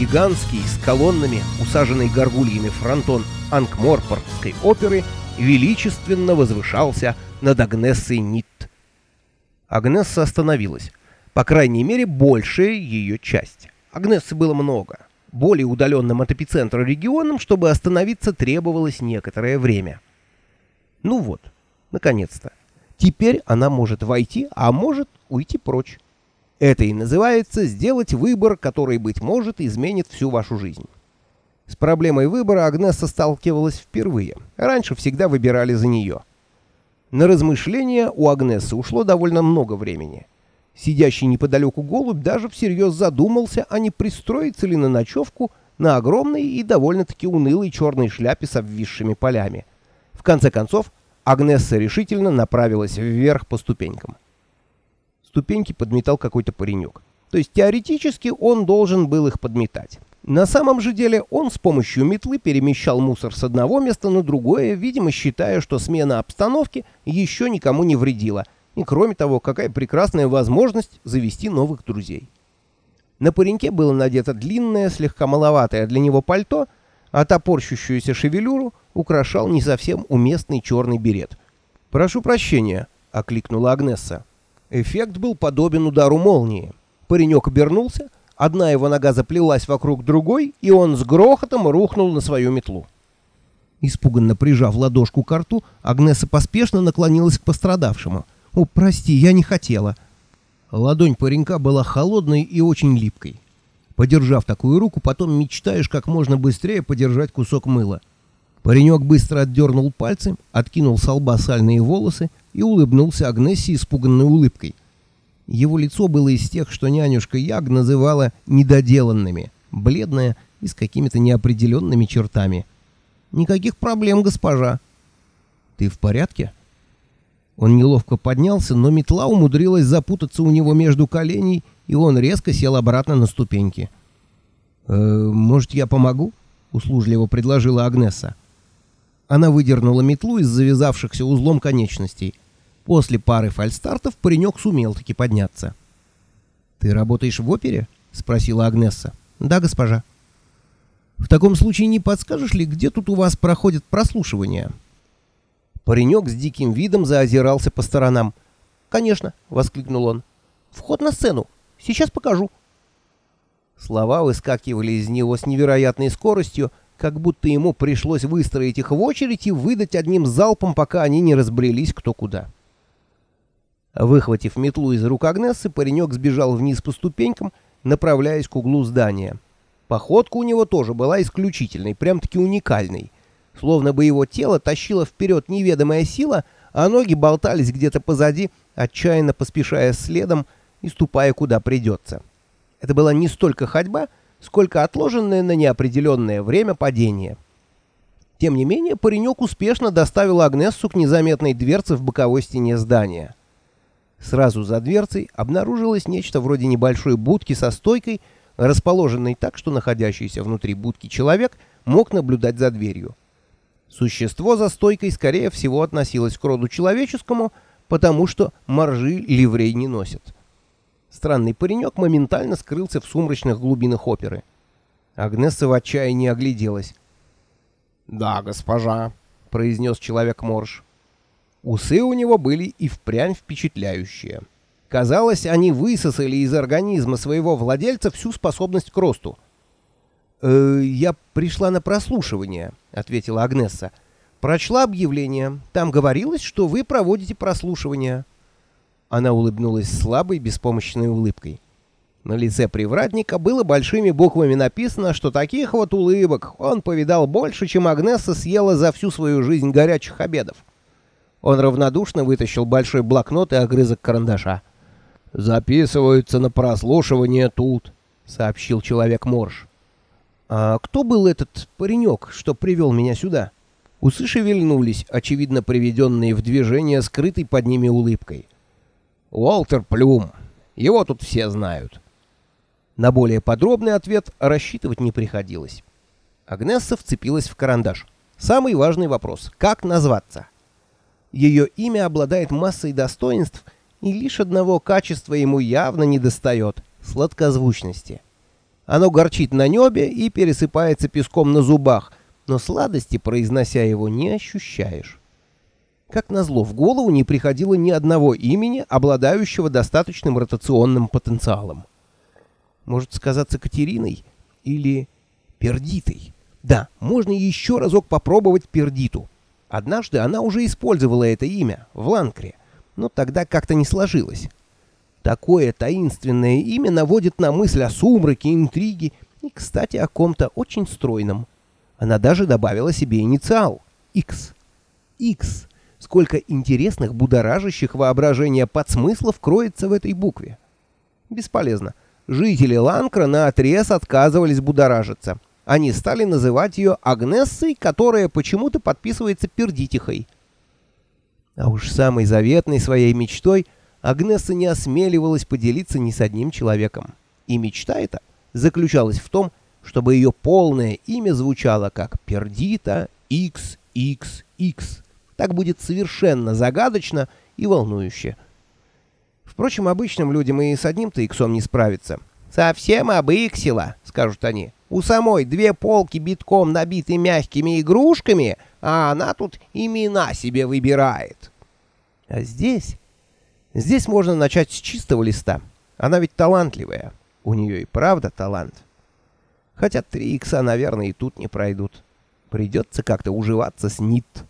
гигантский с колоннами, усаженный горгульями фронтон Анкморпоргской оперы, величественно возвышался над Агнессой Нитт. Агнесса остановилась. По крайней мере, большая ее часть. Агнессы было много. Более удаленным от эпицентра регионам, чтобы остановиться, требовалось некоторое время. Ну вот, наконец-то. Теперь она может войти, а может уйти прочь. Это и называется сделать выбор, который, быть может, изменит всю вашу жизнь. С проблемой выбора Агнесса сталкивалась впервые. Раньше всегда выбирали за нее. На размышления у Агнессы ушло довольно много времени. Сидящий неподалеку голубь даже всерьез задумался, а не пристроиться ли на ночевку на огромной и довольно-таки унылой черной шляпе с обвисшими полями. В конце концов, Агнесса решительно направилась вверх по ступенькам. Ступеньки подметал какой-то паренек. То есть теоретически он должен был их подметать. На самом же деле он с помощью метлы перемещал мусор с одного места на другое, видимо считая, что смена обстановки еще никому не вредила. И кроме того, какая прекрасная возможность завести новых друзей. На пареньке было надето длинное, слегка маловатое для него пальто, а топорщущуюся шевелюру украшал не совсем уместный черный берет. «Прошу прощения», — окликнула Агнесса. Эффект был подобен удару молнии. Паренек обернулся, одна его нога заплелась вокруг другой, и он с грохотом рухнул на свою метлу. Испуганно прижав ладошку к рту, Агнеса поспешно наклонилась к пострадавшему. «О, прости, я не хотела». Ладонь паренька была холодной и очень липкой. Подержав такую руку, потом мечтаешь как можно быстрее подержать кусок мыла. Паренек быстро отдернул пальцы, откинул с лба сальные волосы и улыбнулся Агнессе испуганной улыбкой. Его лицо было из тех, что нянюшка Яг называла недоделанными, бледное и с какими-то неопределенными чертами. «Никаких проблем, госпожа». «Ты в порядке?» Он неловко поднялся, но метла умудрилась запутаться у него между коленей, и он резко сел обратно на ступеньки. «Э, «Может, я помогу?» — услужливо предложила Агнеса. Она выдернула метлу из завязавшихся узлом конечностей. После пары фальстартов паренек сумел таки подняться. «Ты работаешь в опере?» — спросила Агнесса. «Да, госпожа». «В таком случае не подскажешь ли, где тут у вас проходит прослушивание?» Паренек с диким видом заозирался по сторонам. «Конечно!» — воскликнул он. «Вход на сцену! Сейчас покажу!» Слова выскакивали из него с невероятной скоростью, как будто ему пришлось выстроить их в очередь и выдать одним залпом, пока они не разбрелись кто куда. Выхватив метлу из рук Агнессы, паренек сбежал вниз по ступенькам, направляясь к углу здания. Походка у него тоже была исключительной, прям-таки уникальной. Словно бы его тело тащило вперед неведомая сила, а ноги болтались где-то позади, отчаянно поспешая следом и ступая куда придется. Это была не столько ходьба, сколько отложенное на неопределенное время падение. Тем не менее, паренек успешно доставил Агнессу к незаметной дверце в боковой стене здания. Сразу за дверцей обнаружилось нечто вроде небольшой будки со стойкой, расположенной так, что находящийся внутри будки человек мог наблюдать за дверью. Существо за стойкой, скорее всего, относилось к роду человеческому, потому что моржи ливрей не носят. Странный паренек моментально скрылся в сумрачных глубинах оперы. Агнесса в отчаянии огляделась. «Да, госпожа», — произнес человек-морж. Усы у него были и впрямь впечатляющие. Казалось, они высосали из организма своего владельца всю способность к росту. «Э, «Я пришла на прослушивание», — ответила Агнесса. «Прочла объявление. Там говорилось, что вы проводите прослушивание». Она улыбнулась слабой, беспомощной улыбкой. На лице привратника было большими буквами написано, что таких вот улыбок он повидал больше, чем Агнесса съела за всю свою жизнь горячих обедов. Он равнодушно вытащил большой блокнот и огрызок карандаша. «Записываются на прослушивание тут», — сообщил человек-морж. «А кто был этот паренек, что привел меня сюда?» Усы шевельнулись, очевидно приведенные в движение скрытой под ними улыбкой. Уолтер Плюм. Его тут все знают. На более подробный ответ рассчитывать не приходилось. Агнесса вцепилась в карандаш. Самый важный вопрос — как назваться? Ее имя обладает массой достоинств, и лишь одного качества ему явно недостает — сладкозвучности. Оно горчит на небе и пересыпается песком на зубах, но сладости, произнося его, не ощущаешь. Как назло, в голову не приходило ни одного имени, обладающего достаточным ротационным потенциалом. Может сказаться Катериной или Пердитой. Да, можно еще разок попробовать Пердиту. Однажды она уже использовала это имя в Ланкре, но тогда как-то не сложилось. Такое таинственное имя наводит на мысль о сумраке, интриге и, кстати, о ком-то очень стройном. Она даже добавила себе инициал — X. X. Сколько интересных, будоражащих воображение подсмыслов кроется в этой букве. Бесполезно. Жители Ланкра наотрез отказывались будоражиться. Они стали называть ее Агнессой, которая почему-то подписывается Пердитихой. А уж самой заветной своей мечтой Агнесса не осмеливалась поделиться ни с одним человеком. И мечта эта заключалась в том, чтобы ее полное имя звучало как Пердита XXX. Так будет совершенно загадочно и волнующе. Впрочем, обычным людям и с одним-то иксом не справиться. «Совсем обыксила», — скажут они. «У самой две полки битком набиты мягкими игрушками, а она тут имена себе выбирает». А здесь... Здесь можно начать с чистого листа. Она ведь талантливая. У нее и правда талант. Хотя три икса, наверное, и тут не пройдут. Придется как-то уживаться с НИТ.